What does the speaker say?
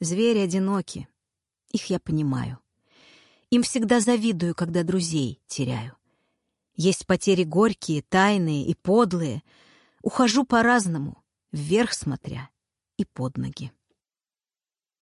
Звери одиноки. Их я понимаю. Им всегда завидую, когда друзей теряю. Есть потери горькие, тайные и подлые. Ухожу по-разному, вверх смотря и под ноги.